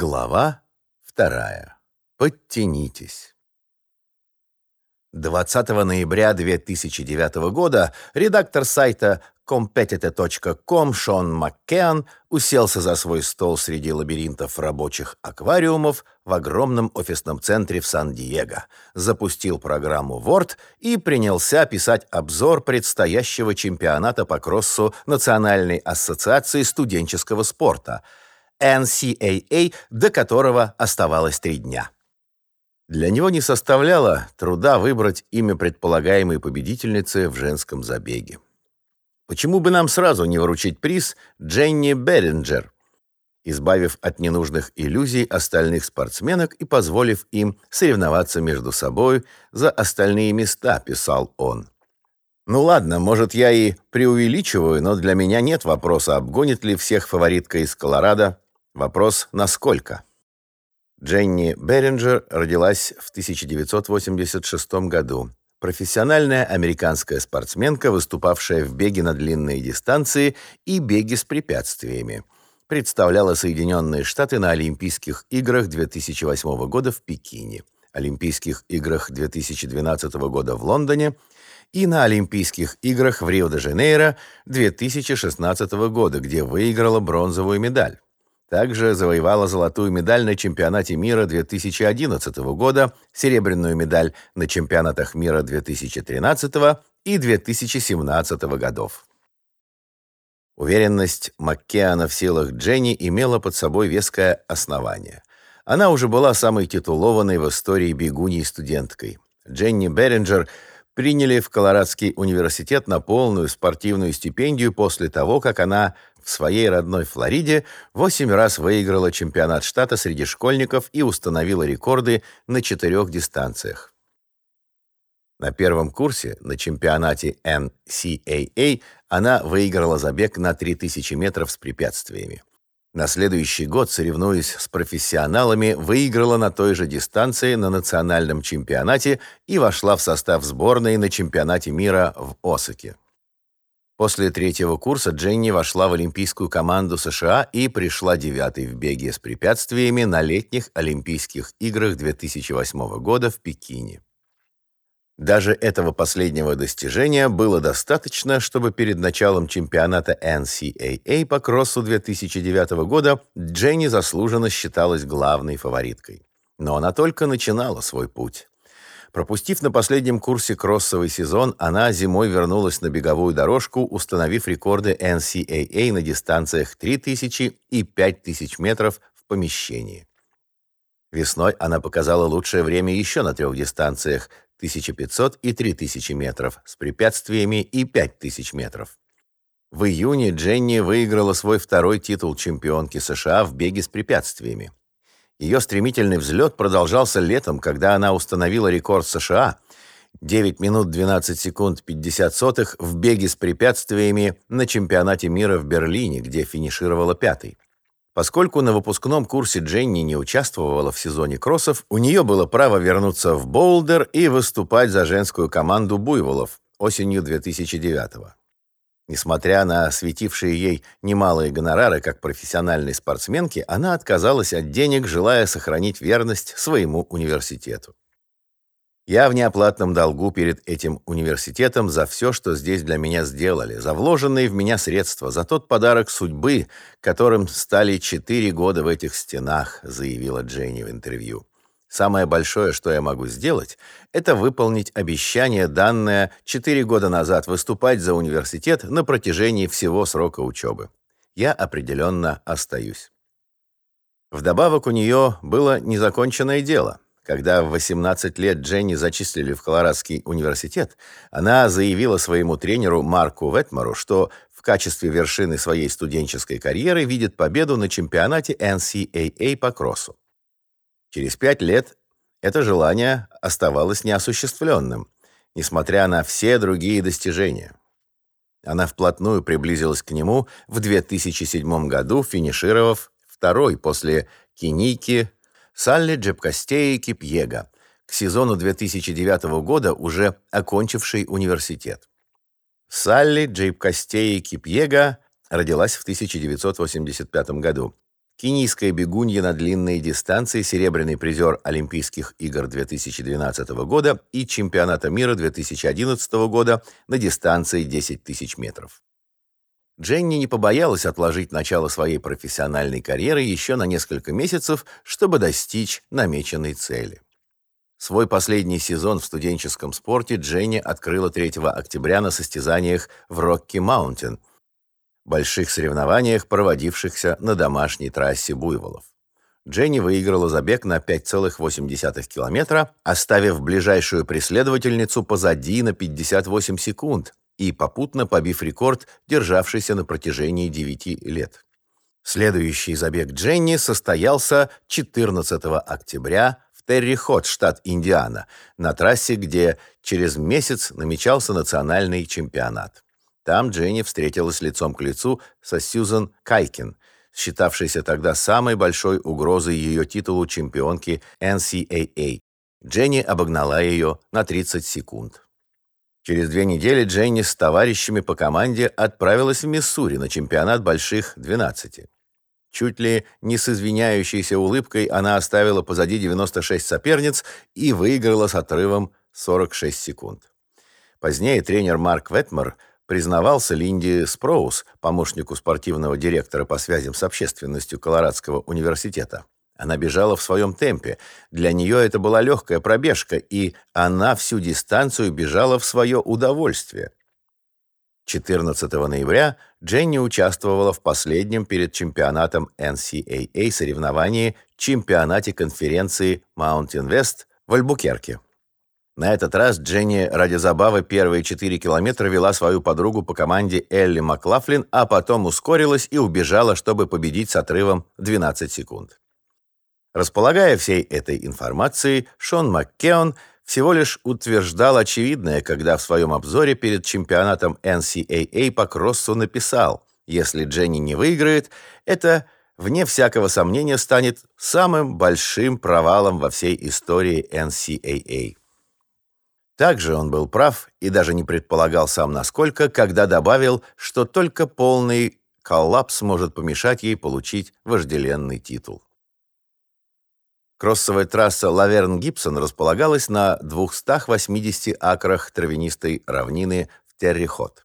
Глава вторая. Подтянитесь. 20 ноября 2009 года редактор сайта competitor.com Шон Маккеан уселся за свой стол среди лабиринтов рабочих аквариумов в огромном офисном центре в Сан-Диего, запустил программу Word и принялся писать обзор предстоящего чемпионата по кроссу Национальной ассоциации студенческого спорта – NCAA, до которого оставалось три дня. Для него не составляло труда выбрать имя предполагаемой победительницы в женском забеге. Почему бы нам сразу не вручить приз Дженни Беринджер, избавив от ненужных иллюзий остальных спортсменок и позволив им соревноваться между собой за остальные места, писал он. Ну ладно, может, я и преувеличиваю, но для меня нет вопроса, обгонит ли всех фаворитка из Колорадо Вопрос «насколько?». Дженни Беринджер родилась в 1986 году. Профессиональная американская спортсменка, выступавшая в беге на длинные дистанции и беге с препятствиями. Представляла Соединенные Штаты на Олимпийских играх 2008 года в Пекине, Олимпийских играх 2012 года в Лондоне и на Олимпийских играх в Рио-де-Жанейро 2016 года, где выиграла бронзовую медаль. Также завоевала золотую медаль на чемпионате мира 2011 года, серебряную медаль на чемпионатах мира 2013 и 2017 годов. Уверенность Маккеана в силах Дженни имела под собой веское основание. Она уже была самой титулованной в истории бегуней студенткой. Дженни Беринджер приняли в Колорадский университет на полную спортивную стипендию после того, как она в своей родной Флориде восемь раз выиграла чемпионат штата среди школьников и установила рекорды на четырех дистанциях. На первом курсе на чемпионате NCAA она выиграла забег на 3000 метров с препятствиями. На следующий год, соревнуясь с профессионалами, выиграла на той же дистанции на национальном чемпионате и вошла в состав сборной на чемпионате мира в Осаке. После третьего курса Дженни вошла в олимпийскую команду США и пришла девятой в беге с препятствиями на летних Олимпийских играх 2008 года в Пекине. Даже этого последнего достижения было достаточно, чтобы перед началом чемпионата NCAA по кроссу 2009 года Дженни заслуженно считалась главной фавориткой. Но она только начинала свой путь. Пропустив на последнем курсе кроссовый сезон, она зимой вернулась на беговую дорожку, установив рекорды NCAA на дистанциях 3000 и 5000 метров в помещении. Весной она показала лучшее время еще на трех дистанциях 1500 и 3000 метров с препятствиями и 5000 метров. В июне Дженни выиграла свой второй титул чемпионки США в беге с препятствиями. Ее стремительный взлет продолжался летом, когда она установила рекорд США 9 минут 12 секунд 50 сотых в беге с препятствиями на чемпионате мира в Берлине, где финишировала пятой. Поскольку на выпускном курсе Дженни не участвовала в сезоне кроссов, у нее было право вернуться в Боулдер и выступать за женскую команду буйволов осенью 2009 года. Несмотря на светившие ей немалые гонорары как профессиональной спортсменки, она отказалась от денег, желая сохранить верность своему университету. Я в неоплатном долгу перед этим университетом за все, что здесь для меня сделали, за вложенные в меня средства, за тот подарок судьбы, которым стали четыре года в этих стенах, заявила Дженни в интервью. Самое большое, что я могу сделать, это выполнить обещание, данное 4 года назад, выступать за университет на протяжении всего срока учебы. Я определенно остаюсь. Вдобавок у нее было незаконченное дело. Когда в 18 лет Дженни зачислили в Колорадский университет, она заявила своему тренеру Марку Ветмору, что в качестве вершины своей студенческой карьеры видит победу на чемпионате NCAA по кроссу. Через пять лет это желание оставалось неосуществленным, несмотря на все другие достижения. Она вплотную приблизилась к нему в 2007 году, финишировав второй после Киники Салли Джепкостеи Кипьега, к сезону 2009 года уже окончивший университет. Салли Джейпкостеи Кипьега родилась в 1985 году. кенийская бегунья на длинные дистанции, серебряный призер Олимпийских игр 2012 года и чемпионата мира 2011 года на дистанции 10 тысяч метров. Дженни не побоялась отложить начало своей профессиональной карьеры еще на несколько месяцев, чтобы достичь намеченной цели. Свой последний сезон в студенческом спорте Дженни открыла 3 октября на состязаниях в Рокки-Маунтин, больших соревнованиях, проводившихся на домашней трассе Буйволов. Дженни выиграла забег на 5,8 километра, оставив ближайшую преследовательницу позади на 58 секунд и попутно побив рекорд, державшийся на протяжении 9 лет. Следующий забег Дженни состоялся 14 октября Терри-Хот, штат Индиана, на трассе, где через месяц намечался национальный чемпионат. Там Дженни встретилась лицом к лицу со Сьюзан Кайкин, считавшейся тогда самой большой угрозой ее титулу чемпионки NCAA. Дженни обогнала ее на 30 секунд. Через две недели Дженни с товарищами по команде отправилась в Миссури на чемпионат больших 12. Чуть ли не с извиняющейся улыбкой она оставила позади 96 соперниц и выиграла с отрывом 46 секунд. Позднее тренер Марк Ветмер признавался Линди Спроус, помощнику спортивного директора по связям с общественностью Колорадского университета. Она бежала в своем темпе. Для нее это была легкая пробежка, и она всю дистанцию бежала в свое удовольствие. 14 ноября Дженни участвовала в последнем перед чемпионатом NCAA соревновании чемпионате конференции Mountain West в Альбукерке. На этот раз Дженни ради забавы первые 4 километра вела свою подругу по команде Элли Маклафлин, а потом ускорилась и убежала, чтобы победить с отрывом 12 секунд. Располагая всей этой информацией, Шон Маккеон всего лишь утверждал очевидное, когда в своем обзоре перед чемпионатом NCAA по кроссу написал, если Дженни не выиграет, это, вне всякого сомнения, станет самым большим провалом во всей истории NCAA. Также он был прав и даже не предполагал сам насколько, когда добавил, что только полный коллапс может помешать ей получить вожделенный титул. Кроссовая трасса Лаверн-Гибсон располагалась на 280 акрах травянистой равнины в Террихот.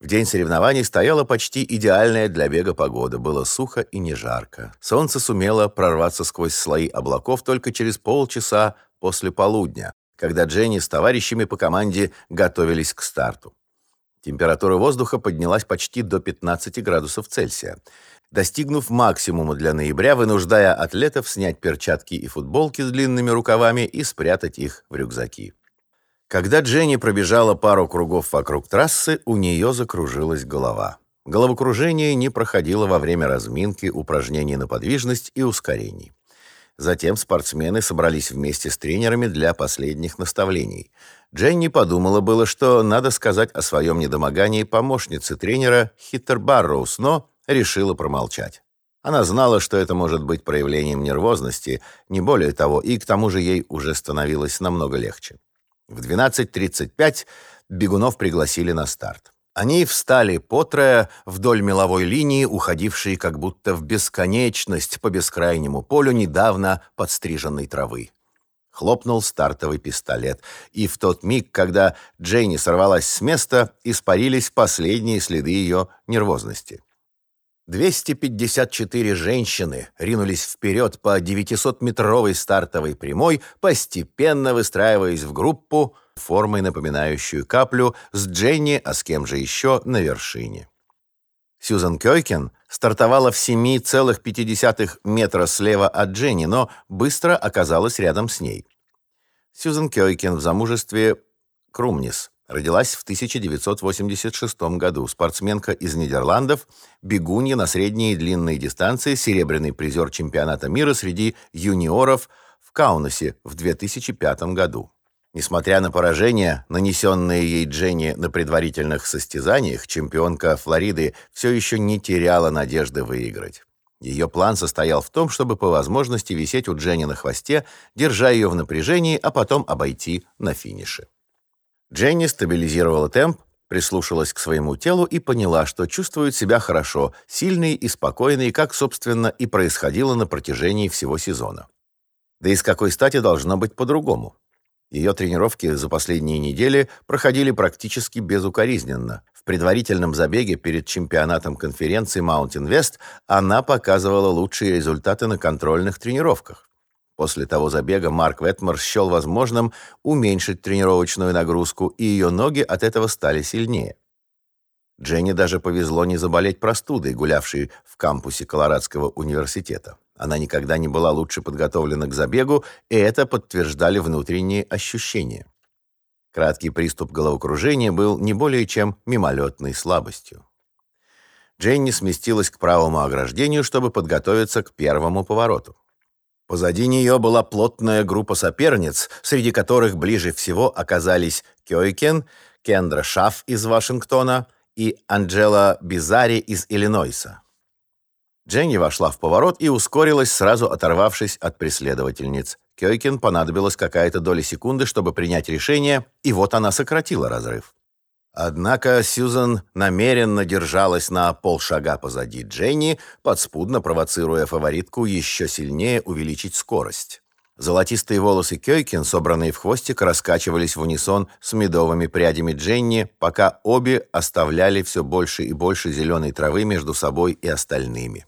В день соревнований стояла почти идеальная для бега погода. Было сухо и не жарко. Солнце сумело прорваться сквозь слои облаков только через полчаса после полудня, когда Дженни с товарищами по команде готовились к старту. Температура воздуха поднялась почти до 15 градусов Цельсия достигнув максимума для ноября, вынуждая атлетов снять перчатки и футболки с длинными рукавами и спрятать их в рюкзаки. Когда Дженни пробежала пару кругов вокруг трассы, у нее закружилась голова. Головокружение не проходило во время разминки, упражнений на подвижность и ускорений. Затем спортсмены собрались вместе с тренерами для последних наставлений. Дженни подумала было, что надо сказать о своем недомогании помощнице тренера Хиттер Барроуз, но решила промолчать. Она знала, что это может быть проявлением нервозности, не более того, и к тому же ей уже становилось намного легче. В 12.35 бегунов пригласили на старт. Они встали по трое вдоль меловой линии, уходившей как будто в бесконечность по бескрайнему полю недавно подстриженной травы. Хлопнул стартовый пистолет, и в тот миг, когда Джейни сорвалась с места, испарились последние следы ее нервозности. 254 женщины ринулись вперед по 900-метровой стартовой прямой, постепенно выстраиваясь в группу, формой напоминающую каплю, с Дженни, а с кем же еще, на вершине. Сьюзан Кёйкен стартовала в 7,5 метра слева от Дженни, но быстро оказалась рядом с ней. Сьюзан Кёйкен в замужестве Крумнис Родилась в 1986 году. Спортсменка из Нидерландов, бегунья на средние и длинные дистанции, серебряный призер чемпионата мира среди юниоров в Каунасе в 2005 году. Несмотря на поражения, нанесенные ей Дженни на предварительных состязаниях, чемпионка Флориды все еще не теряла надежды выиграть. Ее план состоял в том, чтобы по возможности висеть у Дженни на хвосте, держа ее в напряжении, а потом обойти на финише. Дженни стабилизировала темп прислушалась к своему телу и поняла, что чувствует себя хорошо, сильной и спокойной, как, собственно, и происходило на протяжении всего сезона. Да и с какой стати должно быть по-другому? Ее тренировки за последние недели проходили практически безукоризненно. В предварительном забеге перед чемпионатом конференции Mountain West она показывала лучшие результаты на контрольных тренировках. После того забега Марк Ветмор счел возможным уменьшить тренировочную нагрузку, и ее ноги от этого стали сильнее. Дженни даже повезло не заболеть простудой, гулявшей в кампусе Колорадского университета. Она никогда не была лучше подготовлена к забегу, и это подтверждали внутренние ощущения. Краткий приступ головокружения был не более чем мимолетной слабостью. Дженни сместилась к правому ограждению, чтобы подготовиться к первому повороту. Позади нее была плотная группа соперниц, среди которых ближе всего оказались Кёйкен, Кендра Шаф из Вашингтона и Анджела Бизари из Иллинойса. Дженни вошла в поворот и ускорилась, сразу оторвавшись от преследовательниц. Кёйкен понадобилась какая-то доля секунды, чтобы принять решение, и вот она сократила разрыв. Однако Сьюзан намеренно держалась на полшага позади Дженни, подспудно провоцируя фаворитку еще сильнее увеличить скорость. Золотистые волосы Кёйкин, собранные в хвостик, раскачивались в унисон с медовыми прядями Дженни, пока обе оставляли все больше и больше зеленой травы между собой и остальными.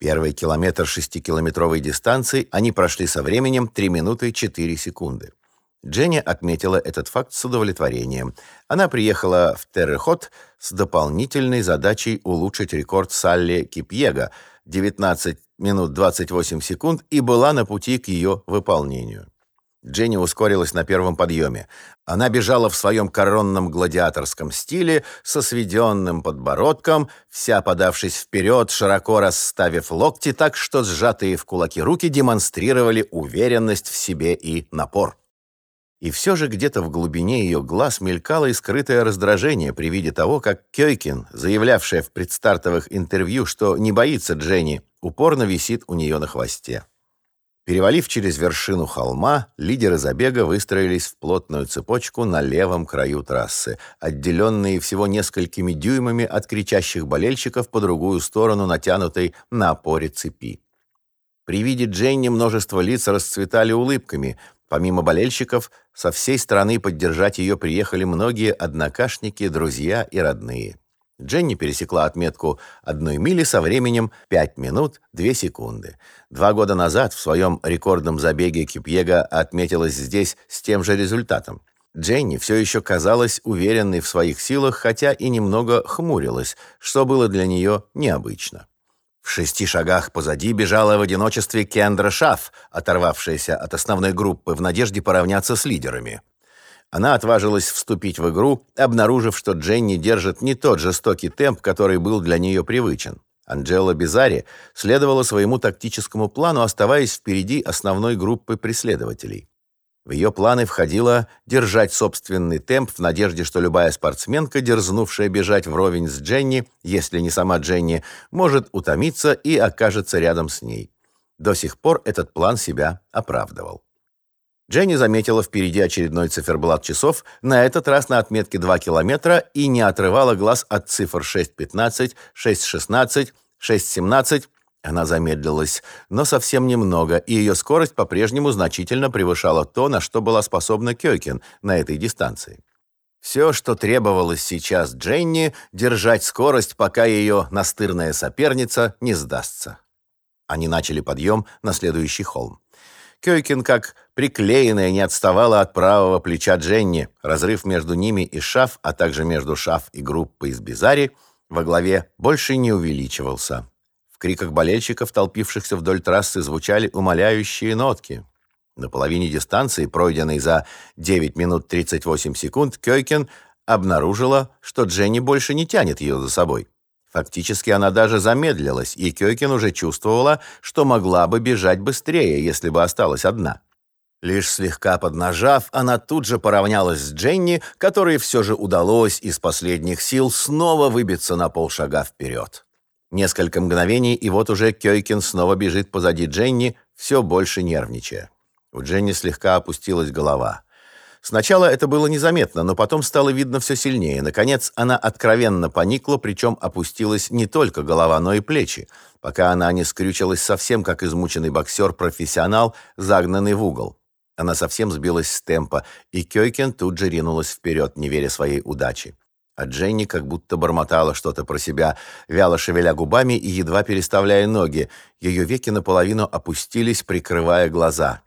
Первый километр шестикилометровой дистанции они прошли со временем 3 минуты 4 секунды. Дженни отметила этот факт с удовлетворением. Она приехала в Террехот с дополнительной задачей улучшить рекорд Салли Кипьега 19 минут 28 секунд и была на пути к ее выполнению. Дженни ускорилась на первом подъеме. Она бежала в своем коронном гладиаторском стиле, со сведенным подбородком, вся подавшись вперед, широко расставив локти так, что сжатые в кулаки руки демонстрировали уверенность в себе и напор. И все же где-то в глубине ее глаз мелькало и скрытое раздражение при виде того, как Кёйкин, заявлявшая в предстартовых интервью, что не боится Дженни, упорно висит у нее на хвосте. Перевалив через вершину холма, лидеры забега выстроились в плотную цепочку на левом краю трассы, отделенные всего несколькими дюймами от кричащих болельщиков по другую сторону натянутой на опоре цепи. При виде Дженни множество лиц расцветали улыбками, Помимо болельщиков, со всей страны поддержать ее приехали многие однокашники, друзья и родные. Дженни пересекла отметку одной мили со временем 5 минут 2 секунды. Два года назад в своем рекордном забеге Кипьега отметилась здесь с тем же результатом. Дженни все еще казалась уверенной в своих силах, хотя и немного хмурилась, что было для нее необычно. В шести шагах позади бежала в одиночестве Кендра Шаф, оторвавшаяся от основной группы в надежде поравняться с лидерами. Она отважилась вступить в игру, обнаружив, что Дженни держит не тот жестокий темп, который был для нее привычен. Анджела Бизари следовала своему тактическому плану, оставаясь впереди основной группы преследователей. В ее планы входило держать собственный темп в надежде, что любая спортсменка, дерзнувшая бежать вровень с Дженни, если не сама Дженни, может утомиться и окажется рядом с ней. До сих пор этот план себя оправдывал. Дженни заметила впереди очередной циферблат часов, на этот раз на отметке 2 километра, и не отрывала глаз от цифр 6.15, 6.16, 6.17, она замедлилась, но совсем немного, и ее скорость по-прежнему значительно превышала то, на что была способна Кёкин на этой дистанции. Все, что требовалось сейчас Дженни, держать скорость, пока ее настырная соперница не сдастся. Они начали подъем на следующий холм. Кёйкин, как приклеенная, не отставала от правого плеча Дженни. Разрыв между ними и Шаф, а также между Шаф и группой из Бизари во главе больше не увеличивался. В криках болельщиков, толпившихся вдоль трассы, звучали умоляющие нотки. На половине дистанции, пройденной за 9 минут 38 секунд, Кёйкен обнаружила, что Дженни больше не тянет ее за собой. Фактически она даже замедлилась, и Кёйкен уже чувствовала, что могла бы бежать быстрее, если бы осталась одна. Лишь слегка поднажав, она тут же поравнялась с Дженни, которой все же удалось из последних сил снова выбиться на полшага вперед. Несколько мгновений, и вот уже Кёйкин снова бежит позади Дженни, все больше нервничая. У Дженни слегка опустилась голова. Сначала это было незаметно, но потом стало видно все сильнее. Наконец, она откровенно поникла, причем опустилась не только голова, но и плечи, пока она не скрючилась совсем, как измученный боксер-профессионал, загнанный в угол. Она совсем сбилась с темпа, и Кёйкен тут же ринулась вперед, не веря своей удаче. А Дженни как будто бормотала что-то про себя, вяло шевеля губами и едва переставляя ноги. Ее веки наполовину опустились, прикрывая глаза.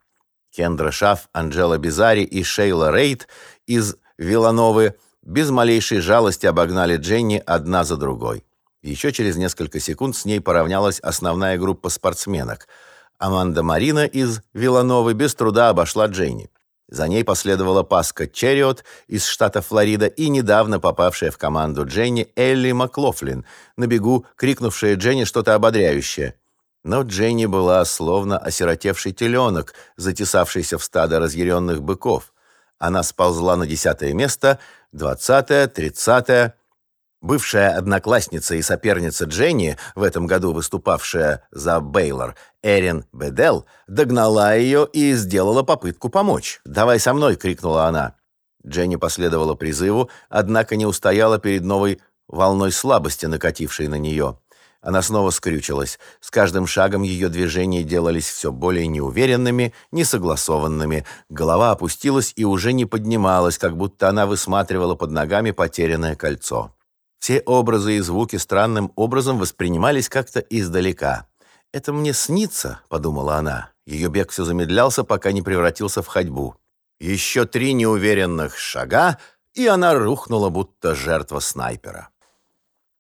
Кендра Шаф, Анджела Бизари и Шейла Рейд из Вилановы без малейшей жалости обогнали Дженни одна за другой. Еще через несколько секунд с ней поравнялась основная группа спортсменок. Аманда Марина из Вилановы без труда обошла Дженни. За ней последовала Паска Черриот из штата Флорида и недавно попавшая в команду Дженни Элли Маклофлин, на бегу крикнувшая Дженни что-то ободряющее. Но Дженни была словно осиротевший теленок, затесавшийся в стадо разъяренных быков. Она сползла на десятое место, двадцатое, тридцатое. Бывшая одноклассница и соперница Дженни, в этом году выступавшая за Бейлор, Эрин Бедел, догнала ее и сделала попытку помочь. «Давай со мной!» — крикнула она. Дженни последовала призыву, однако не устояла перед новой волной слабости, накатившей на нее. Она снова скрючилась. С каждым шагом ее движения делались все более неуверенными, несогласованными. Голова опустилась и уже не поднималась, как будто она высматривала под ногами потерянное кольцо. Все образы и звуки странным образом воспринимались как-то издалека. «Это мне снится», — подумала она. Ее бег все замедлялся, пока не превратился в ходьбу. Еще три неуверенных шага, и она рухнула, будто жертва снайпера.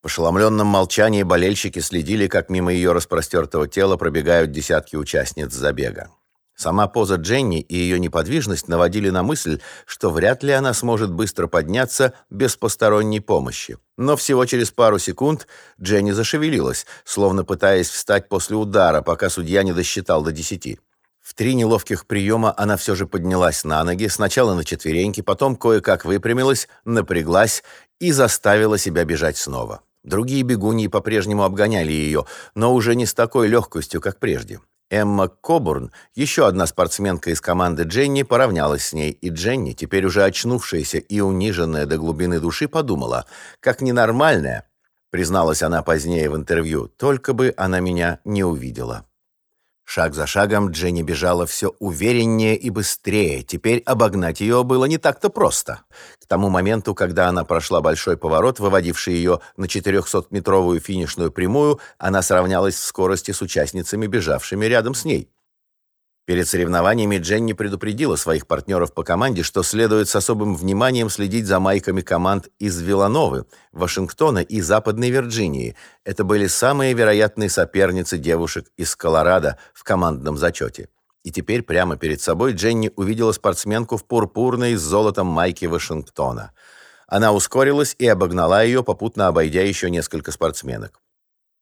В ошеломленном молчании болельщики следили, как мимо ее распростертого тела пробегают десятки участниц забега. Сама поза Дженни и ее неподвижность наводили на мысль, что вряд ли она сможет быстро подняться без посторонней помощи. Но всего через пару секунд Дженни зашевелилась, словно пытаясь встать после удара, пока судья не досчитал до десяти. В три неловких приема она все же поднялась на ноги, сначала на четвереньки, потом кое-как выпрямилась, напряглась и заставила себя бежать снова. Другие бегуньи по-прежнему обгоняли ее, но уже не с такой легкостью, как прежде. Эмма Кобурн, еще одна спортсменка из команды Дженни, поравнялась с ней, и Дженни, теперь уже очнувшаяся и униженная до глубины души, подумала, как ненормальная, призналась она позднее в интервью, только бы она меня не увидела. Шаг за шагом Дженни бежала все увереннее и быстрее. Теперь обогнать ее было не так-то просто. К тому моменту, когда она прошла большой поворот, выводивший ее на 400-метровую финишную прямую, она сравнялась в скорости с участницами, бежавшими рядом с ней. Перед соревнованиями Дженни предупредила своих партнеров по команде, что следует с особым вниманием следить за майками команд из Вилановы, Вашингтона и Западной Вирджинии. Это были самые вероятные соперницы девушек из Колорадо в командном зачете. И теперь прямо перед собой Дженни увидела спортсменку в пурпурной с золотом майке Вашингтона. Она ускорилась и обогнала ее, попутно обойдя еще несколько спортсменок.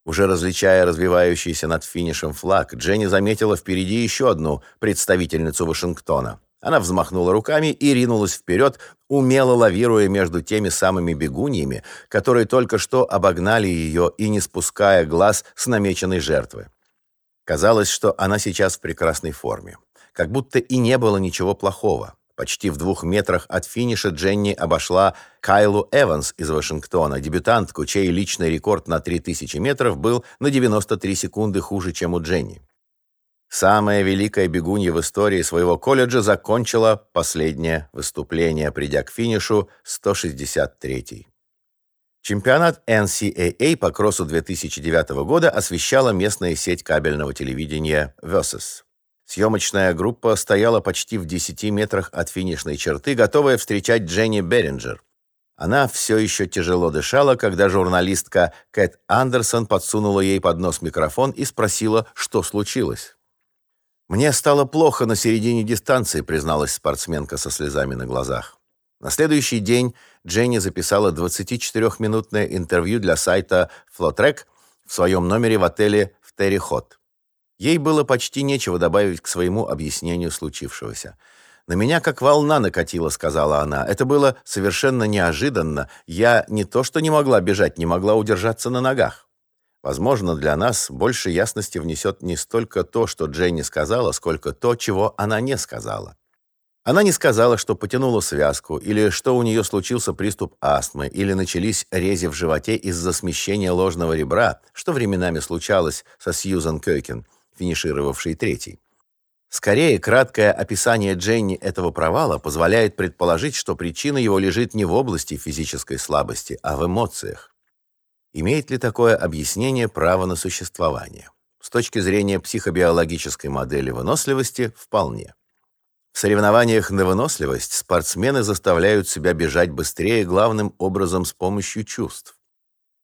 Уже различая развивающийся над финишем флаг, Дженни заметила впереди еще одну представительницу Вашингтона. Она взмахнула руками и ринулась вперед, умело лавируя между теми самыми бегуньями, которые только что обогнали ее и не спуская глаз с намеченной жертвы. Казалось, что она сейчас в прекрасной форме. Как будто и не было ничего плохого. Почти в двух метрах от финиша Дженни обошла Кайлу Эванс из Вашингтона, дебютантку, чей личный рекорд на 3000 метров был на 93 секунды хуже, чем у Дженни. Самая великая бегунья в истории своего колледжа закончила последнее выступление, придя к финишу 163-й. Чемпионат NCAA по кроссу 2009 года освещала местная сеть кабельного телевидения Versus. Съемочная группа стояла почти в 10 метрах от финишной черты, готовая встречать Дженни Беринджер. Она все еще тяжело дышала, когда журналистка Кэт Андерсон подсунула ей под нос микрофон и спросила, что случилось. «Мне стало плохо на середине дистанции», призналась спортсменка со слезами на глазах. На следующий день Дженни записала 24-минутное интервью для сайта Flotrek в своем номере в отеле в Терри-Хот. Ей было почти нечего добавить к своему объяснению случившегося. «На меня как волна накатила», — сказала она. «Это было совершенно неожиданно. Я не то что не могла бежать, не могла удержаться на ногах». Возможно, для нас больше ясности внесет не столько то, что Дженни сказала, сколько то, чего она не сказала. Она не сказала, что потянула связку, или что у нее случился приступ астмы, или начались рези в животе из-за смещения ложного ребра, что временами случалось со Сьюзан Кёйкен, финишировавшей третьей. Скорее, краткое описание Дженни этого провала позволяет предположить, что причина его лежит не в области физической слабости, а в эмоциях. Имеет ли такое объяснение право на существование? С точки зрения психобиологической модели выносливости – вполне. В соревнованиях на выносливость спортсмены заставляют себя бежать быстрее главным образом с помощью чувств.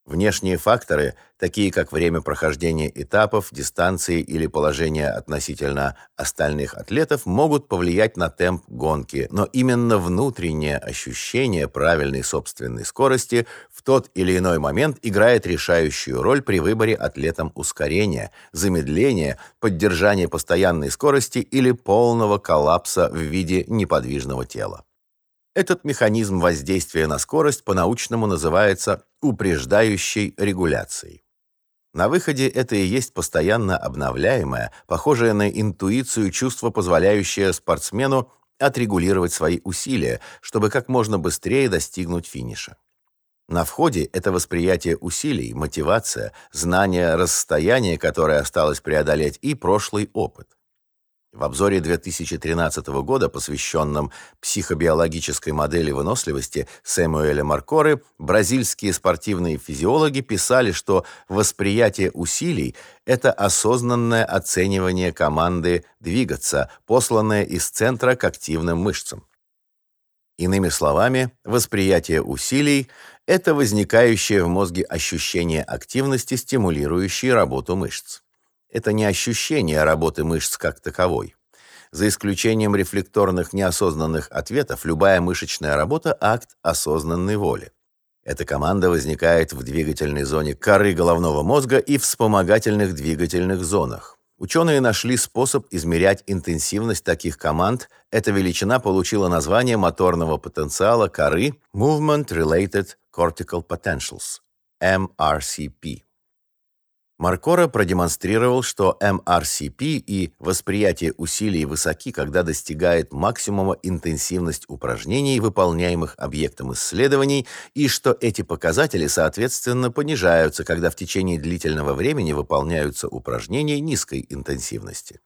Внешние факторы, такие как время прохождения этапов, дистанции или положение относительно остальных атлетов, могут повлиять на темп гонки, но именно внутреннее ощущение правильной собственной скорости в тот или иной момент играет решающую роль при выборе атлетом ускорения, замедления, поддержания постоянной скорости или полного коллапса в виде неподвижного тела. Этот механизм воздействия на скорость по-научному называется упреждающей регуляцией. На выходе это и есть постоянно обновляемое, похожее на интуицию чувство, позволяющее спортсмену отрегулировать свои усилия, чтобы как можно быстрее достигнуть финиша. На входе это восприятие усилий, мотивация, знание расстояния, которое осталось преодолеть, и прошлый опыт. В обзоре 2013 года, посвященном психобиологической модели выносливости Сэмуэля Маркоры, бразильские спортивные физиологи писали, что восприятие усилий – это осознанное оценивание команды двигаться, посланное из центра к активным мышцам. Иными словами, восприятие усилий – это возникающее в мозге ощущение активности, стимулирующее работу мышц это не ощущение работы мышц как таковой. За исключением рефлекторных неосознанных ответов, любая мышечная работа – акт осознанной воли. Эта команда возникает в двигательной зоне коры головного мозга и вспомогательных двигательных зонах. Ученые нашли способ измерять интенсивность таких команд. Эта величина получила название моторного потенциала коры Movement Related Cortical Potentials – MRCP. Маркора продемонстрировал, что MRCP и восприятие усилий высоки, когда достигает максимума интенсивность упражнений, выполняемых объектом исследований, и что эти показатели, соответственно, понижаются, когда в течение длительного времени выполняются упражнения низкой интенсивности.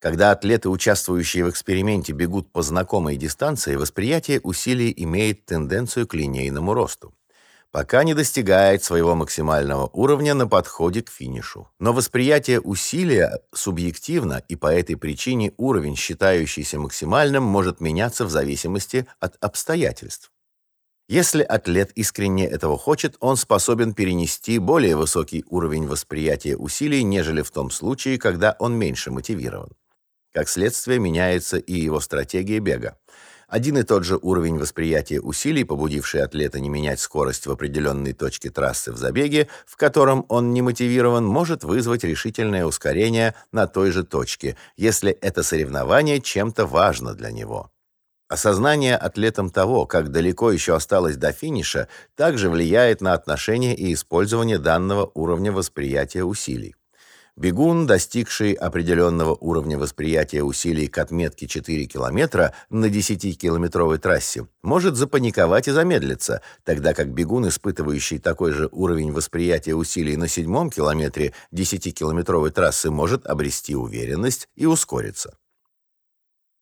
Когда атлеты, участвующие в эксперименте, бегут по знакомой дистанции, восприятие усилий имеет тенденцию к линейному росту пока не достигает своего максимального уровня на подходе к финишу. Но восприятие усилия субъективно, и по этой причине уровень, считающийся максимальным, может меняться в зависимости от обстоятельств. Если атлет искренне этого хочет, он способен перенести более высокий уровень восприятия усилий, нежели в том случае, когда он меньше мотивирован. Как следствие, меняется и его стратегия бега. Один и тот же уровень восприятия усилий, побудивший атлета не менять скорость в определенной точке трассы в забеге, в котором он не мотивирован, может вызвать решительное ускорение на той же точке, если это соревнование чем-то важно для него. Осознание атлетом того, как далеко еще осталось до финиша, также влияет на отношение и использование данного уровня восприятия усилий. Бегун, достигший определенного уровня восприятия усилий к отметке 4 километра на 10-километровой трассе, может запаниковать и замедлиться, тогда как бегун, испытывающий такой же уровень восприятия усилий на седьмом километре 10-километровой трассы, может обрести уверенность и ускориться.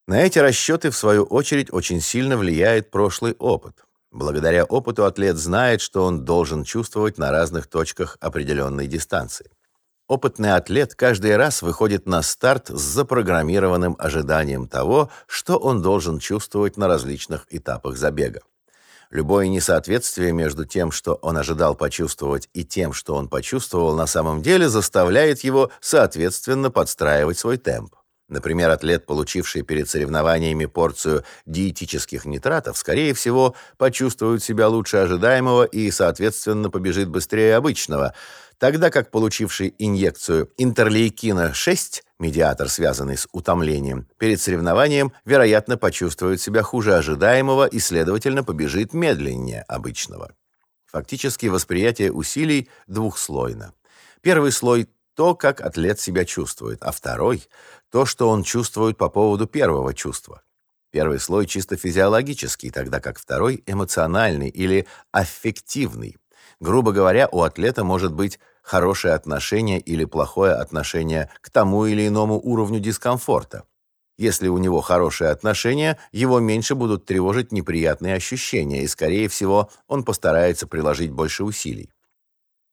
На эти расчеты, в свою очередь, очень сильно влияет прошлый опыт. Благодаря опыту атлет знает, что он должен чувствовать на разных точках определенной дистанции. Опытный атлет каждый раз выходит на старт с запрограммированным ожиданием того, что он должен чувствовать на различных этапах забега. Любое несоответствие между тем, что он ожидал почувствовать, и тем, что он почувствовал на самом деле, заставляет его соответственно подстраивать свой темп. Например, атлет, получивший перед соревнованиями порцию диетических нитратов, скорее всего, почувствует себя лучше ожидаемого и, соответственно, побежит быстрее обычного – тогда как получивший инъекцию интерлейкина-6, медиатор, связанный с утомлением, перед соревнованием, вероятно, почувствует себя хуже ожидаемого и, следовательно, побежит медленнее обычного. Фактически восприятие усилий двухслойно. Первый слой – то, как атлет себя чувствует, а второй – то, что он чувствует по поводу первого чувства. Первый слой чисто физиологический, тогда как второй эмоциональный или аффективный. Грубо говоря, у атлета может быть хорошее отношение или плохое отношение к тому или иному уровню дискомфорта. Если у него хорошее отношение, его меньше будут тревожить неприятные ощущения, и, скорее всего, он постарается приложить больше усилий.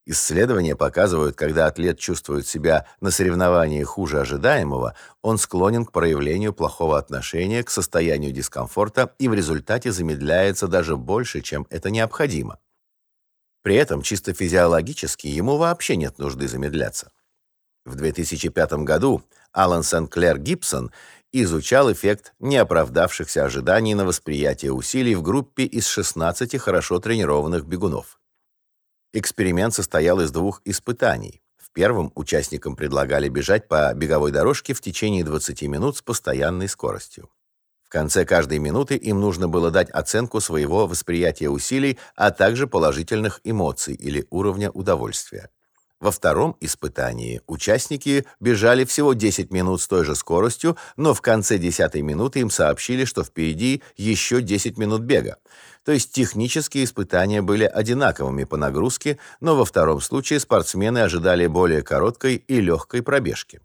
Исследования показывают, когда атлет чувствует себя на соревновании хуже ожидаемого, он склонен к проявлению плохого отношения к состоянию дискомфорта и в результате замедляется даже больше, чем это необходимо. При этом чисто физиологически ему вообще нет нужды замедляться. В 2005 году Алан Сен-Клер Гибсон изучал эффект неоправдавшихся ожиданий на восприятие усилий в группе из 16 хорошо тренированных бегунов. Эксперимент состоял из двух испытаний. В первом участникам предлагали бежать по беговой дорожке в течение 20 минут с постоянной скоростью. В конце каждой минуты им нужно было дать оценку своего восприятия усилий, а также положительных эмоций или уровня удовольствия. Во втором испытании участники бежали всего 10 минут с той же скоростью, но в конце 10 минуты им сообщили, что впереди еще 10 минут бега. То есть технические испытания были одинаковыми по нагрузке, но во втором случае спортсмены ожидали более короткой и легкой пробежки.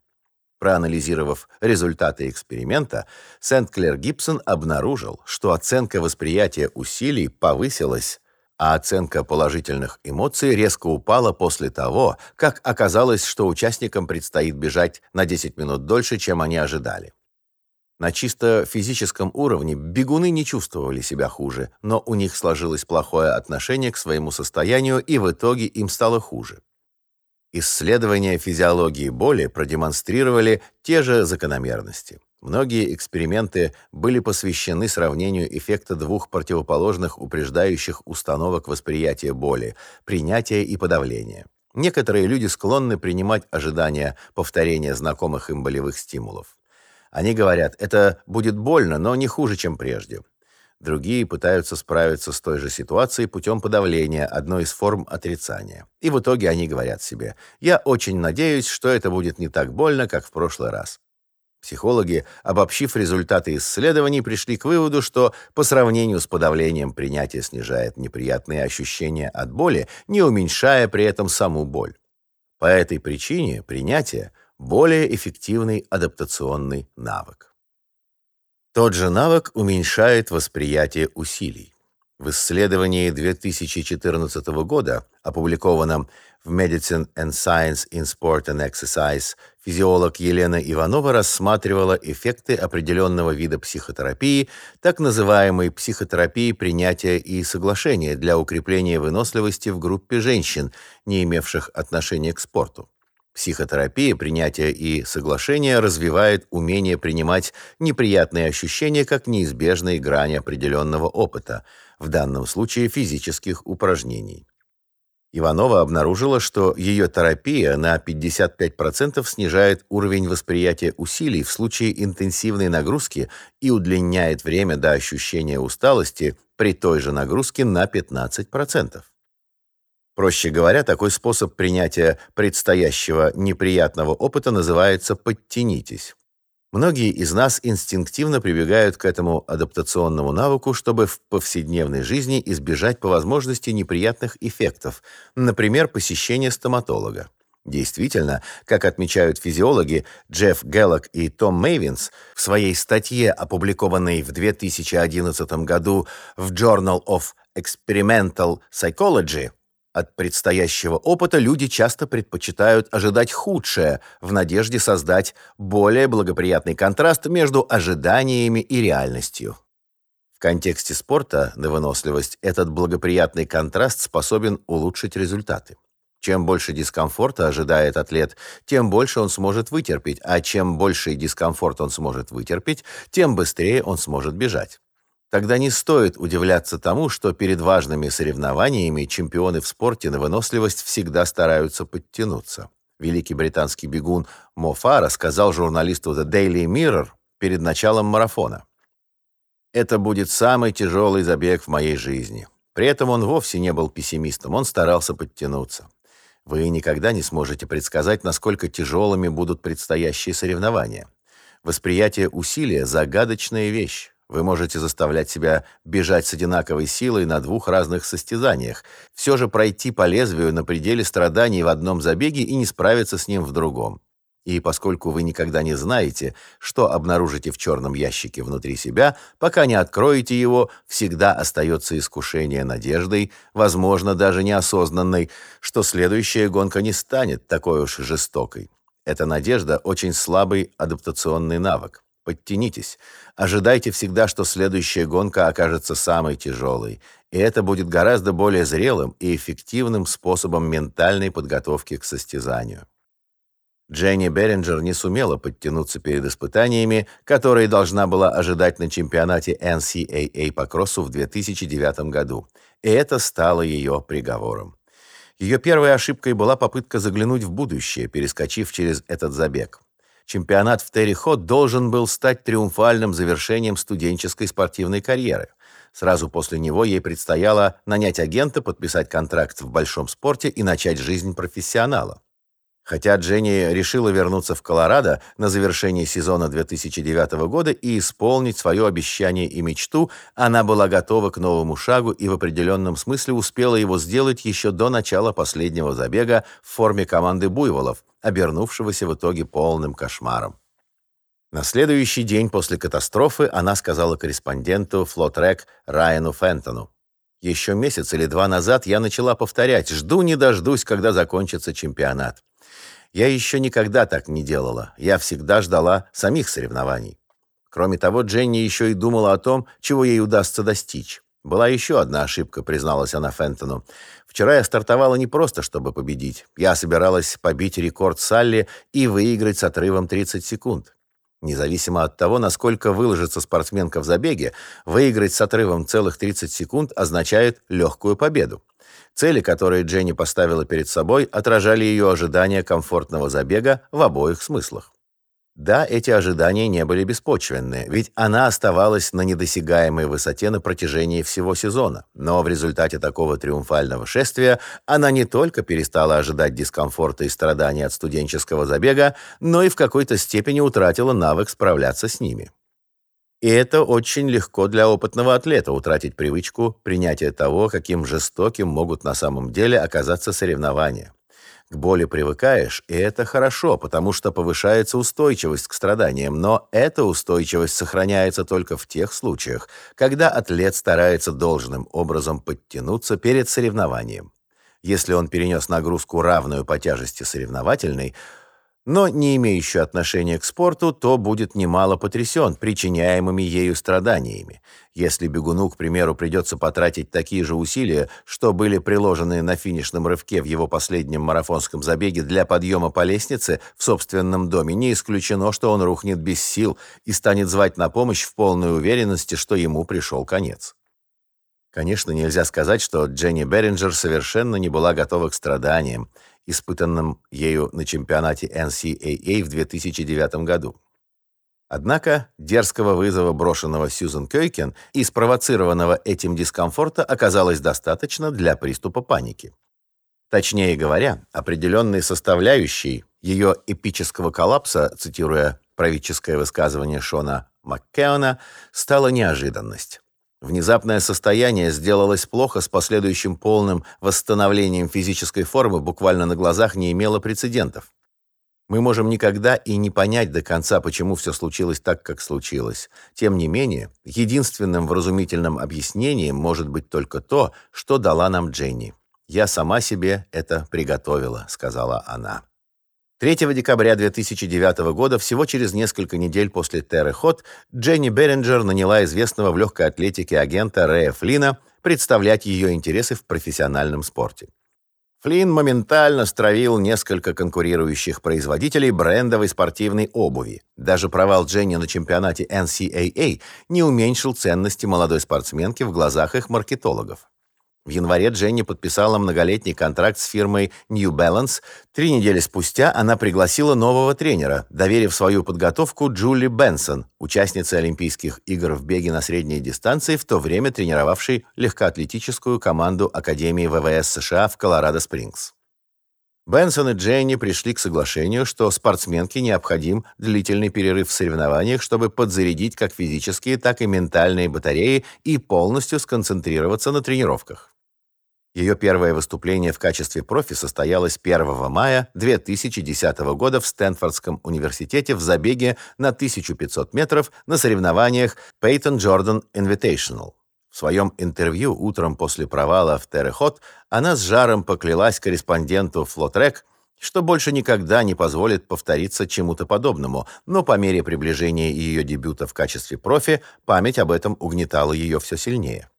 Проанализировав результаты эксперимента, Сент-Клер Гибсон обнаружил, что оценка восприятия усилий повысилась а оценка положительных эмоций резко упала после того, как оказалось, что участникам предстоит бежать на 10 минут дольше, чем они ожидали. На чисто физическом уровне бегуны не чувствовали себя хуже, но у них сложилось плохое отношение к своему состоянию, и в итоге им стало хуже. Исследования физиологии боли продемонстрировали те же закономерности. Многие эксперименты были посвящены сравнению эффекта двух противоположных упреждающих установок восприятия боли – принятия и подавления. Некоторые люди склонны принимать ожидания повторения знакомых им болевых стимулов. Они говорят, это будет больно, но не хуже, чем прежде. Другие пытаются справиться с той же ситуацией путем подавления, одной из форм отрицания. И в итоге они говорят себе, я очень надеюсь, что это будет не так больно, как в прошлый раз. Психологи, обобщив результаты исследований, пришли к выводу, что по сравнению с подавлением принятие снижает неприятные ощущения от боли, не уменьшая при этом саму боль. По этой причине принятие – более эффективный адаптационный навык. Тот же навык уменьшает восприятие усилий. В исследовании 2014 года, опубликованном в Medicine and Science in Sport and Exercise, физиолог Елена Иванова рассматривала эффекты определенного вида психотерапии, так называемой психотерапии принятия и соглашения для укрепления выносливости в группе женщин, не имевших отношения к спорту. Психотерапия принятия и соглашения развивает умение принимать неприятные ощущения как неизбежные грани определенного опыта, в данном случае физических упражнений. Иванова обнаружила, что ее терапия на 55% снижает уровень восприятия усилий в случае интенсивной нагрузки и удлиняет время до ощущения усталости при той же нагрузке на 15%. Проще говоря, такой способ принятия предстоящего неприятного опыта называется «подтянитесь». Многие из нас инстинктивно прибегают к этому адаптационному навыку, чтобы в повседневной жизни избежать по возможности неприятных эффектов, например, посещения стоматолога. Действительно, как отмечают физиологи Джефф Геллок и Том Мейвинс в своей статье, опубликованной в 2011 году в Journal of Experimental Psychology, от предстоящего опыта люди часто предпочитают ожидать худшее в надежде создать более благоприятный контраст между ожиданиями и реальностью. В контексте спорта на выносливость этот благоприятный контраст способен улучшить результаты. Чем больше дискомфорта ожидает атлет, тем больше он сможет вытерпеть, а чем больший дискомфорт он сможет вытерпеть, тем быстрее он сможет бежать. Тогда не стоит удивляться тому, что перед важными соревнованиями чемпионы в спорте на выносливость всегда стараются подтянуться. Великий британский бегун Мо Фара сказал журналисту The Daily Mirror перед началом марафона. «Это будет самый тяжелый забег в моей жизни». При этом он вовсе не был пессимистом, он старался подтянуться. Вы никогда не сможете предсказать, насколько тяжелыми будут предстоящие соревнования. Восприятие усилия – загадочная вещь. Вы можете заставлять себя бежать с одинаковой силой на двух разных состязаниях, все же пройти по лезвию на пределе страданий в одном забеге и не справиться с ним в другом. И поскольку вы никогда не знаете, что обнаружите в черном ящике внутри себя, пока не откроете его, всегда остается искушение надеждой, возможно, даже неосознанной, что следующая гонка не станет такой уж жестокой. Эта надежда очень слабый адаптационный навык. Подтянитесь. Ожидайте всегда, что следующая гонка окажется самой тяжелой, и это будет гораздо более зрелым и эффективным способом ментальной подготовки к состязанию. Дженни Беринджер не сумела подтянуться перед испытаниями, которые должна была ожидать на чемпионате NCAA по кроссу в 2009 году, и это стало ее приговором. Ее первой ошибкой была попытка заглянуть в будущее, перескочив через этот забег. Чемпионат в Терри-Хот должен был стать триумфальным завершением студенческой спортивной карьеры. Сразу после него ей предстояло нанять агента, подписать контракт в большом спорте и начать жизнь профессионала. Хотя Дженни решила вернуться в Колорадо на завершение сезона 2009 года и исполнить свое обещание и мечту, она была готова к новому шагу и в определенном смысле успела его сделать еще до начала последнего забега в форме команды буйволов, обернувшегося в итоге полным кошмаром. На следующий день после катастрофы она сказала корреспонденту Флотрек Райану Фентону: «Еще месяц или два назад я начала повторять: жду не дождусь, когда закончится чемпионат. Я еще никогда так не делала. Я всегда ждала самих соревнований. Кроме того, Дженни еще и думала о том, чего ей удастся достичь. Была еще одна ошибка, призналась она Фентону. Вчера я стартовала не просто, чтобы победить. Я собиралась побить рекорд Салли и выиграть с отрывом 30 секунд. Независимо от того, насколько выложится спортсменка в забеге, выиграть с отрывом целых 30 секунд означает легкую победу. Цели, которые Дженни поставила перед собой, отражали ее ожидания комфортного забега в обоих смыслах. Да, эти ожидания не были беспочвенны, ведь она оставалась на недосягаемой высоте на протяжении всего сезона. Но в результате такого триумфального шествия она не только перестала ожидать дискомфорта и страданий от студенческого забега, но и в какой-то степени утратила навык справляться с ними. И это очень легко для опытного атлета утратить привычку принятия того, каким жестоким могут на самом деле оказаться соревнования. К боли привыкаешь, и это хорошо, потому что повышается устойчивость к страданиям, но эта устойчивость сохраняется только в тех случаях, когда атлет старается должным образом подтянуться перед соревнованием. Если он перенес нагрузку равную по тяжести соревновательной, но не имеющий отношения к спорту, то будет немало потрясен причиняемыми ею страданиями. Если бегуну, к примеру, придется потратить такие же усилия, что были приложены на финишном рывке в его последнем марафонском забеге для подъема по лестнице в собственном доме, не исключено, что он рухнет без сил и станет звать на помощь в полной уверенности, что ему пришел конец. Конечно, нельзя сказать, что Дженни Беринджер совершенно не была готова к страданиям, испытанным ею на чемпионате NCAA в 2009 году. Однако дерзкого вызова, брошенного Сьюзен Кёйкен и спровоцированного этим дискомфорта оказалось достаточно для приступа паники. Точнее говоря, определенной составляющей ее эпического коллапса, цитируя правительское высказывание Шона Маккеона, стала неожиданность. Внезапное состояние сделалось плохо с последующим полным восстановлением физической формы буквально на глазах не имело прецедентов. Мы можем никогда и не понять до конца, почему все случилось так, как случилось. Тем не менее, единственным вразумительным объяснением может быть только то, что дала нам Дженни. «Я сама себе это приготовила», — сказала она. 3 декабря 2009 года, всего через несколько недель после Терры Хот, Дженни Беринджер наняла известного в легкой атлетике агента Рэя Флина представлять ее интересы в профессиональном спорте. Флинн моментально стравил несколько конкурирующих производителей брендовой спортивной обуви. Даже провал Дженни на чемпионате NCAA не уменьшил ценности молодой спортсменки в глазах их маркетологов. В январе Дженни подписала многолетний контракт с фирмой New Balance. Три недели спустя она пригласила нового тренера, доверив свою подготовку Джули Бенсон, участнице Олимпийских игр в беге на средней дистанции, в то время тренировавшей легкоатлетическую команду Академии ВВС США в Колорадо-Спрингс. Бенсон и Дженни пришли к соглашению, что спортсменке необходим длительный перерыв в соревнованиях, чтобы подзарядить как физические, так и ментальные батареи и полностью сконцентрироваться на тренировках. Ее первое выступление в качестве профи состоялось 1 мая 2010 года в Стэнфордском университете в забеге на 1500 метров на соревнованиях Peyton Jordan Invitational. В своем интервью утром после провала в Терехот она с жаром поклялась корреспонденту Флотрек, что больше никогда не позволит повториться чему-то подобному, но по мере приближения ее дебюта в качестве профи память об этом угнетала ее все сильнее.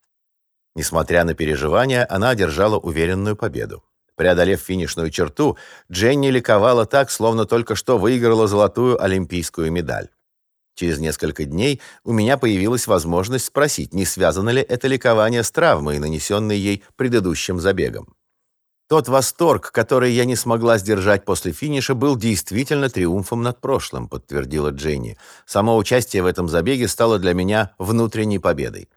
Несмотря на переживания, она одержала уверенную победу. Преодолев финишную черту, Дженни ликовала так, словно только что выиграла золотую олимпийскую медаль. Через несколько дней у меня появилась возможность спросить, не связано ли это ликование с травмой, нанесенной ей предыдущим забегом. Тот восторг, который я не смогла сдержать после финиша, был действительно триумфом над прошлым, подтвердила Дженни. Само участие в этом забеге стало для меня внутренней победой.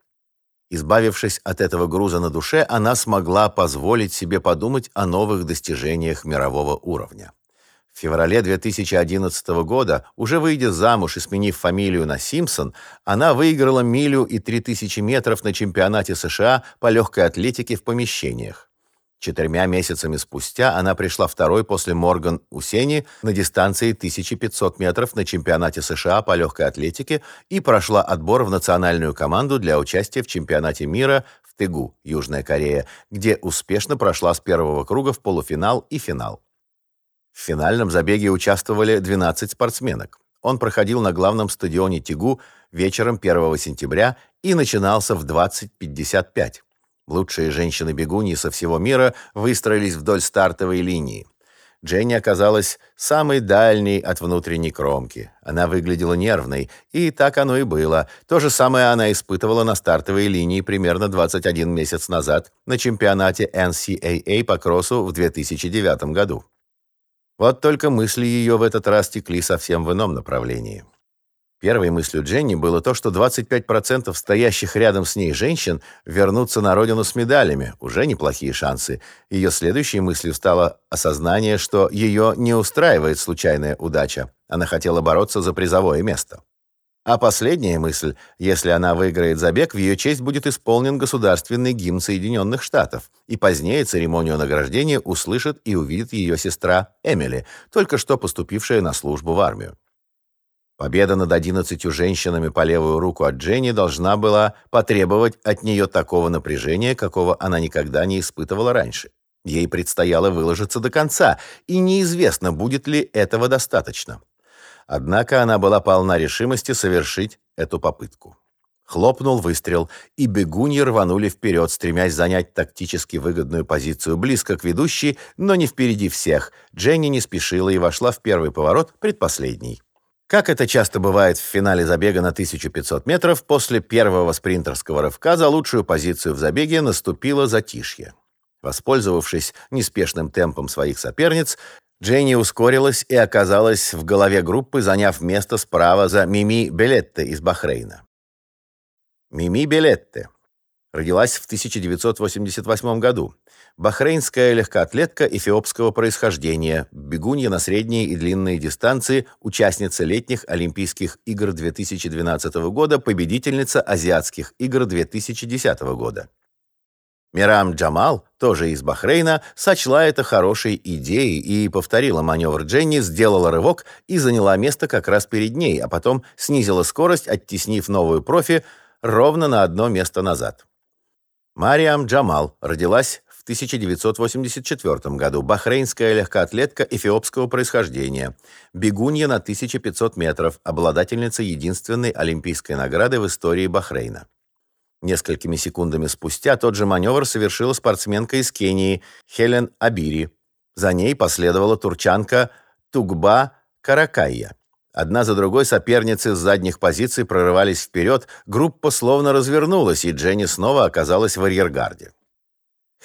Избавившись от этого груза на душе, она смогла позволить себе подумать о новых достижениях мирового уровня. В феврале 2011 года, уже выйдя замуж и сменив фамилию на Симпсон, она выиграла милю и 3000 метров на чемпионате США по легкой атлетике в помещениях. Четырьмя месяцами спустя она пришла второй после Морган Усени на дистанции 1500 метров на чемпионате США по легкой атлетике и прошла отбор в национальную команду для участия в чемпионате мира в Тегу, Южная Корея, где успешно прошла с первого круга в полуфинал и финал. В финальном забеге участвовали 12 спортсменок. Он проходил на главном стадионе Тегу вечером 1 сентября и начинался в 20:55. Лучшие женщины-бегуньи со всего мира выстроились вдоль стартовой линии. Дженни оказалась самой дальней от внутренней кромки. Она выглядела нервной, и так оно и было. То же самое она испытывала на стартовой линии примерно 21 месяц назад на чемпионате NCAA по кроссу в 2009 году. Вот только мысли ее в этот раз текли совсем в ином направлении. Первой мыслью Дженни было то, что 25% стоящих рядом с ней женщин вернутся на родину с медалями. Уже неплохие шансы. Ее следующей мыслью стало осознание, что ее не устраивает случайная удача. Она хотела бороться за призовое место. А последняя мысль, если она выиграет забег, в ее честь будет исполнен государственный гимн Соединенных Штатов, и позднее церемонию награждения услышит и увидит ее сестра Эмили, только что поступившая на службу в армию. Победа над одиннадцатью женщинами по левую руку от Дженни должна была потребовать от нее такого напряжения, какого она никогда не испытывала раньше. Ей предстояло выложиться до конца, и неизвестно, будет ли этого достаточно. Однако она была полна решимости совершить эту попытку. Хлопнул выстрел, и бегуньи рванули вперед, стремясь занять тактически выгодную позицию близко к ведущей, но не впереди всех. Дженни не спешила и вошла в первый поворот, предпоследний. Как это часто бывает в финале забега на 1500 метров, после первого спринтерского рывка за лучшую позицию в забеге наступило затишье. Воспользовавшись неспешным темпом своих соперниц, Дженни ускорилась и оказалась в голове группы, заняв место справа за Мими Белетте из Бахрейна. Мими Белетте родилась в 1988 году. Бахрейнская легкоатлетка эфиопского происхождения, бегунья на средние и длинные дистанции, участница летних Олимпийских игр 2012 года, победительница Азиатских игр 2010 года. Мирам Джамал, тоже из Бахрейна, сочла это хорошей идеей и повторила маневр Дженни, сделала рывок и заняла место как раз перед ней, а потом снизила скорость, оттеснив новую профи ровно на одно место назад. Мариам Джамал родилась 1984 году, бахрейнская легкоатлетка эфиопского происхождения, бегунья на 1500 метров, обладательница единственной олимпийской награды в истории Бахрейна. Несколькими секундами спустя тот же маневр совершила спортсменка из Кении Хелен Абири. За ней последовала турчанка Тугба Каракайя. Одна за другой соперницы с задних позиций прорывались вперед, группа словно развернулась, и Дженни снова оказалась в арьергарде.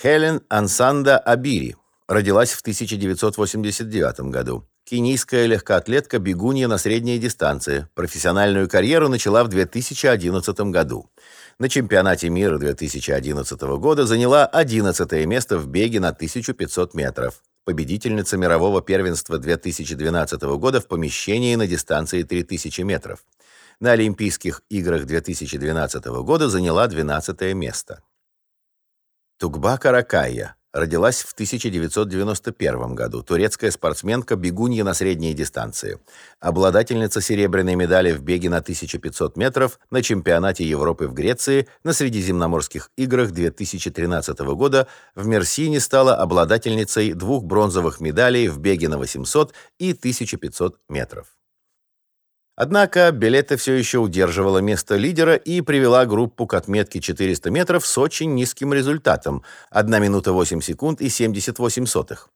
Хелен Ансанда Абири родилась в 1989 году. Кенийская легкоатлетка, бегунья на средней дистанции. Профессиональную карьеру начала в 2011 году. На чемпионате мира 2011 года заняла 11 место в беге на 1500 метров. Победительница мирового первенства 2012 года в помещении на дистанции 3000 метров. На Олимпийских играх 2012 года заняла 12 место. Тугба Каракая родилась в 1991 году. Турецкая спортсменка, бегунья на средней дистанции. Обладательница серебряной медали в беге на 1500 метров на чемпионате Европы в Греции на Средиземноморских играх 2013 года в Мерсине стала обладательницей двух бронзовых медалей в беге на 800 и 1500 метров. Однако Белетта все еще удерживала место лидера и привела группу к отметке 400 метров с очень низким результатом – 1 минута 8 секунд и 78 сотых.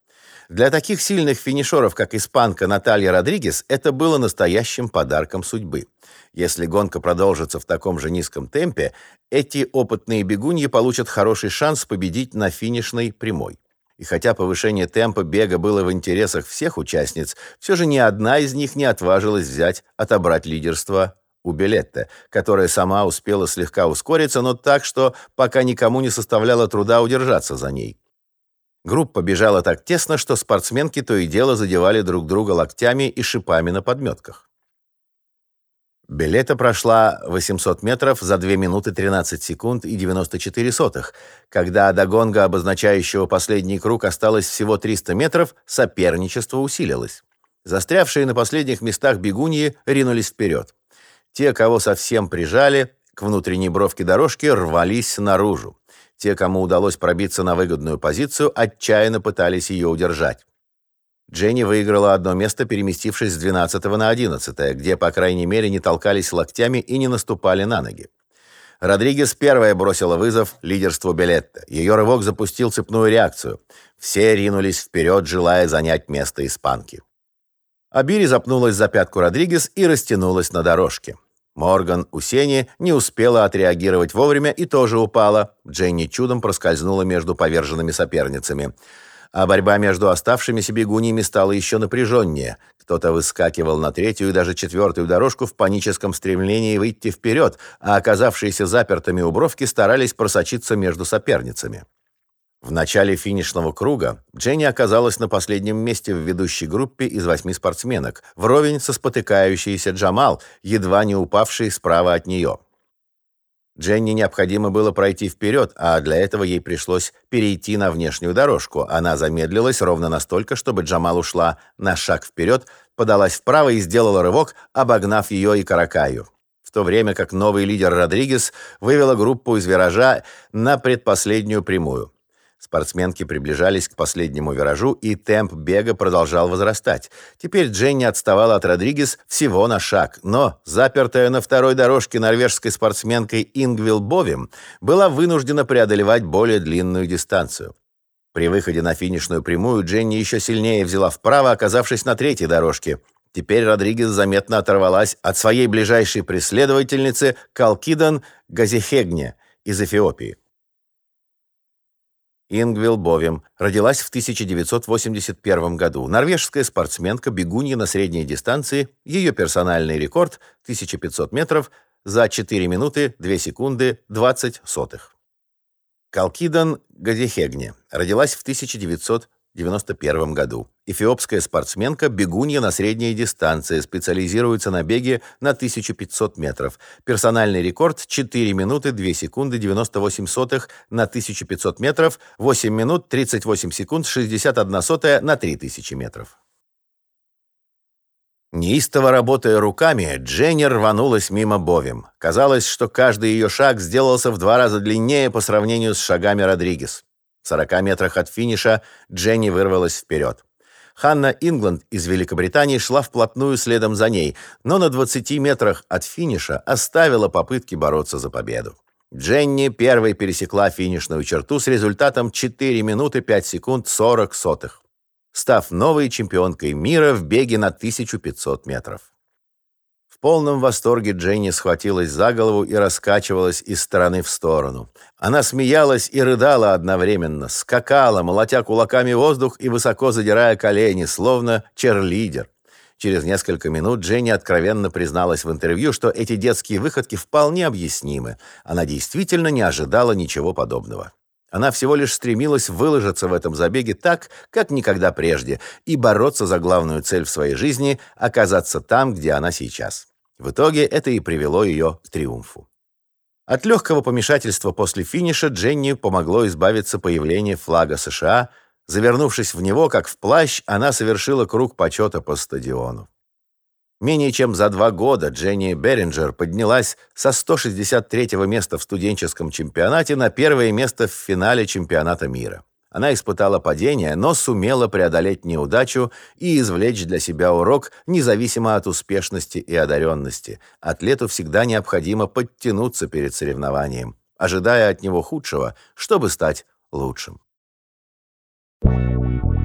Для таких сильных финишеров, как испанка Наталья Родригес, это было настоящим подарком судьбы. Если гонка продолжится в таком же низком темпе, эти опытные бегуньи получат хороший шанс победить на финишной прямой. И хотя повышение темпа бега было в интересах всех участниц, все же ни одна из них не отважилась взять, отобрать лидерство у Билетте, которая сама успела слегка ускориться, но так, что пока никому не составляло труда удержаться за ней. Группа бежала так тесно, что спортсменки то и дело задевали друг друга локтями и шипами на подметках. Билета прошла 800 метров за 2 минуты 13 секунд и 94 сотых. Когда до гонга, обозначающего последний круг, осталось всего 300 метров, соперничество усилилось. Застрявшие на последних местах бегуньи ринулись вперед. Те, кого совсем прижали к внутренней бровке дорожки, рвались наружу. Те, кому удалось пробиться на выгодную позицию, отчаянно пытались ее удержать. Дженни выиграла одно место, переместившись с 12 на 11, где, по крайней мере, не толкались локтями и не наступали на ноги. Родригес первая бросила вызов лидерству Белетта. Ее рывок запустил цепную реакцию. Все ринулись вперед, желая занять место испанки. Абири запнулась за пятку Родригес и растянулась на дорожке. Морган Усени не успела отреагировать вовремя и тоже упала. Дженни чудом проскользнула между поверженными соперницами а борьба между оставшимися бегуньями стала еще напряженнее. Кто-то выскакивал на третью и даже четвертую дорожку в паническом стремлении выйти вперед, а оказавшиеся запертыми у бровки старались просочиться между соперницами. В начале финишного круга Дженни оказалась на последнем месте в ведущей группе из восьми спортсменок, вровень со спотыкающейся Джамал, едва не упавшей справа от нее. Дженни необходимо было пройти вперед, а для этого ей пришлось перейти на внешнюю дорожку. Она замедлилась ровно настолько, чтобы Джамал ушла на шаг вперед, подалась вправо и сделала рывок, обогнав ее и Каракаю. В то время как новый лидер Родригес вывела группу из виража на предпоследнюю прямую. Спортсменки приближались к последнему виражу, и темп бега продолжал возрастать. Теперь Дженни отставала от Родригес всего на шаг, но, запертая на второй дорожке норвежской спортсменкой Ингвил Бовим, была вынуждена преодолевать более длинную дистанцию. При выходе на финишную прямую Дженни еще сильнее взяла вправо, оказавшись на третьей дорожке. Теперь Родригес заметно оторвалась от своей ближайшей преследовательницы Калкидан Газихегне из Эфиопии. Ингвил Бовим родилась в 1981 году. Норвежская спортсменка, бегунья на средней дистанции. Ее персональный рекорд 1500 метров за 4 минуты 2 секунды 20 сотых. Калкидан Гадихегне родилась в 1900 1991 году. Эфиопская спортсменка, бегунья на средней дистанции, специализируется на беге на 1500 метров. Персональный рекорд 4 минуты 2 секунды 98 сотых на 1500 метров, 8 минут 38 секунд 61 сотая на 3000 метров. Неистово работая руками, Дженни рванулась мимо Бовим. Казалось, что каждый ее шаг сделался в два раза длиннее по сравнению с шагами Родригес. В 40 метрах от финиша Дженни вырвалась вперед. Ханна Ингланд из Великобритании шла вплотную следом за ней, но на 20 метрах от финиша оставила попытки бороться за победу. Дженни первой пересекла финишную черту с результатом 4 минуты 5 секунд 40 сотых, став новой чемпионкой мира в беге на 1500 метров. В полном восторге Дженни схватилась за голову и раскачивалась из стороны в сторону. Она смеялась и рыдала одновременно, скакала, молотя кулаками воздух и высоко задирая колени, словно черлидер. Через несколько минут Дженни откровенно призналась в интервью, что эти детские выходки вполне объяснимы. Она действительно не ожидала ничего подобного. Она всего лишь стремилась выложиться в этом забеге так, как никогда прежде, и бороться за главную цель в своей жизни – оказаться там, где она сейчас. В итоге это и привело ее к триумфу. От легкого помешательства после финиша Дженни помогло избавиться появление флага США. Завернувшись в него, как в плащ, она совершила круг почета по стадиону. Менее чем за два года Дженни Беринджер поднялась со 163-го места в студенческом чемпионате на первое место в финале чемпионата мира. Она испытала падение, но сумела преодолеть неудачу и извлечь для себя урок, независимо от успешности и одаренности. Атлету всегда необходимо подтянуться перед соревнованием, ожидая от него худшего, чтобы стать лучшим. Thank you.